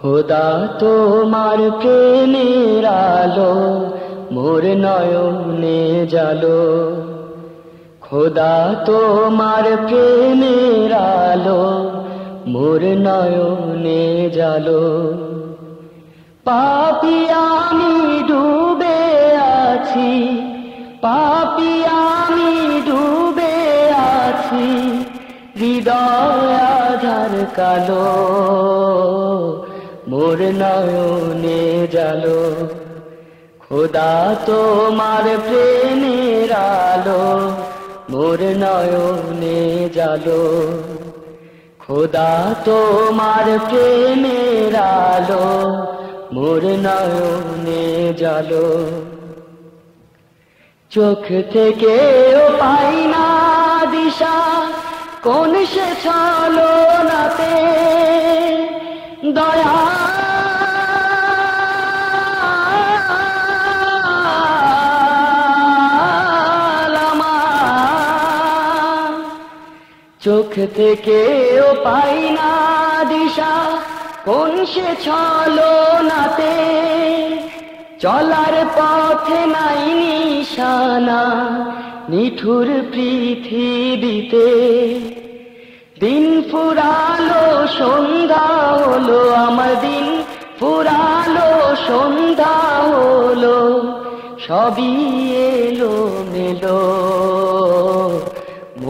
খোদা তোমার প্রেমের আলো, মোর নয়নে জালো। খোদা তোমার প্রেমের আলো, মোর নয়নে জালো। পাপি আমি ডুবে আছি, পাপি আমি ডুবে আছি, হৃদয় আধার কালো। মোর নয়নে জালো। খোদা তোমার প্রেমের আলো, মোর নয়নে জালো। খোদা তোমার প্রেমের আলো, মোর নয়নে জালো। চোখ থেকে ও পাই না দিশা, কোন সে ছলো নাতে দয়া চোখ থেকে ও পাই না দিশা, কোন সে ছলো নাতে চলার পথে নাই নিশানা নিঠুর পৃথিবীতে। দিন ফুরালো, সন্ধ্যা হলো আমার দিন, ফুরালো, সন্ধ্যা হলো, সবই এলো মেলো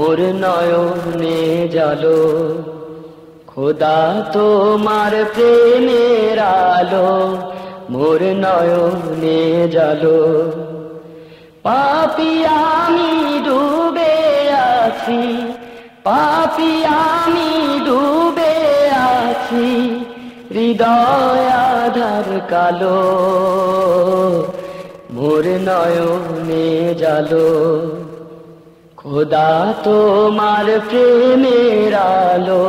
মোর নয়নে জালো, খোদা তোমার প্রেমের আলো, মোর নয়নে জালো। পাপি আমি ডুবে আছি, পাপি আমি ডুবে আছি, হৃদয় আধার কালো, মোর নয়নে জালো। খোদা তোমার প্রেমের আলো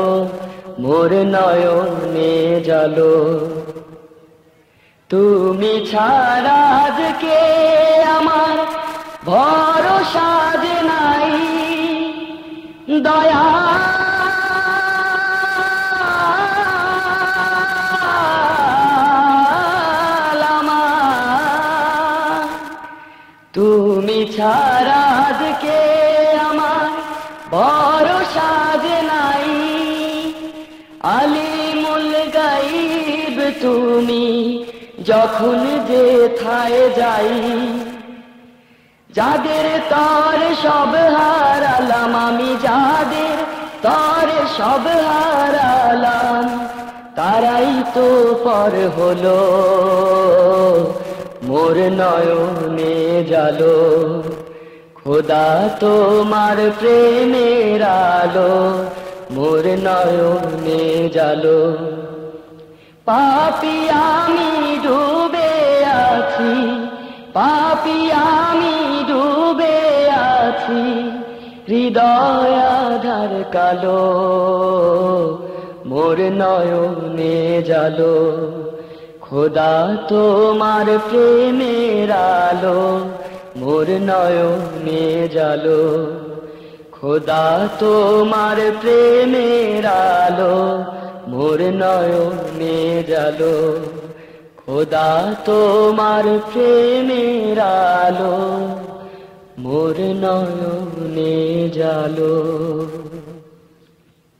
মোর নয়নে জালো তুমি ছাড়া আজকে আমার ভরসা নাই? দয়া তুমি ছাড়া আজকে আমার বড় যে নাই। আলিমুল গাইব তুমি যখন যে থায় যাই। যাদের তর সব হারালাম, আমি যাদের তর সব হারালাম, তারাই তো পর হলো। মোর নয়নে জালো, খোদা তোমার প্রেমের আলো, মোর নয়নে জালো। পাপি আমি ডুবে আছি, পাপি আমি ডুবে আছি, হৃদয় আধার কালো, মোর নয়নে জালো। খোদা তোমার প্রেমের আলো, মোর নয়নে জালো। খোদা তোমার প্রেমের আলো, মোর নয়নে জালো। খোদা তোমার প্রেমের আলো, মোর নয়নে জালো।